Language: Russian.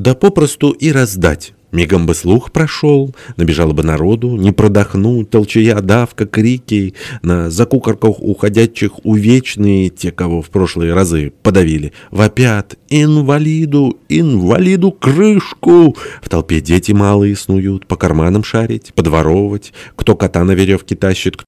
Да попросту и раздать. Мигом бы слух прошел, набежало бы народу, не продохнуть, толчая, давка, крики, на закукорках уходящих увечные, те, кого в прошлые разы подавили, вопят «Инвалиду! Инвалиду крышку!» В толпе дети малые снуют, по карманам шарить, подворовывать, кто кота на веревке тащит,